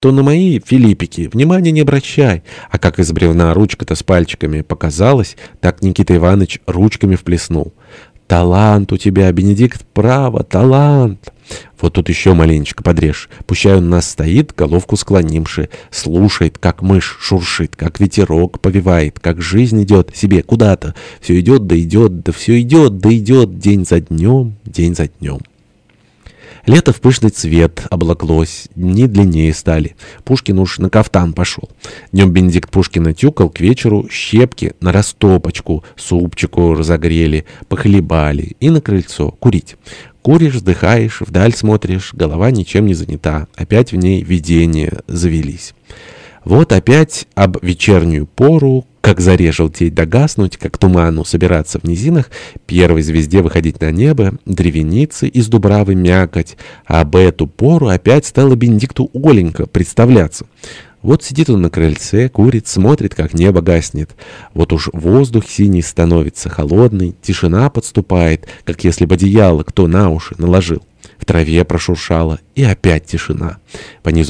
то на мои филиппики внимания не обращай. А как из бревна ручка-то с пальчиками показалась, так Никита Иванович ручками вплеснул. Талант у тебя, Бенедикт, право, талант. Вот тут еще маленечко подрежь. Пущай он нас стоит, головку склонимши, слушает, как мышь шуршит, как ветерок повивает, как жизнь идет себе куда-то. Все идет, да идет, да все идет, да идет, день за днем, день за днем. Лето в пышный цвет облаглось, дни длиннее стали. Пушкин уж на кафтан пошел. Днем Бенедикт Пушкина тюкал, к вечеру щепки на растопочку, супчику разогрели, похлебали и на крыльцо курить. Куришь, вздыхаешь, вдаль смотришь, голова ничем не занята, опять в ней видения завелись. Вот опять об вечернюю пору, как заре желтеть да гаснуть, как туману собираться в низинах, первой звезде выходить на небо, древеницы из дубравы мякоть, а об эту пору опять стало Бенедикту Оленька представляться. Вот сидит он на крыльце, курит, смотрит, как небо гаснет. Вот уж воздух синий становится, холодный, тишина подступает, как если бы одеяло кто на уши наложил. В траве прошуршало, и опять тишина. По низу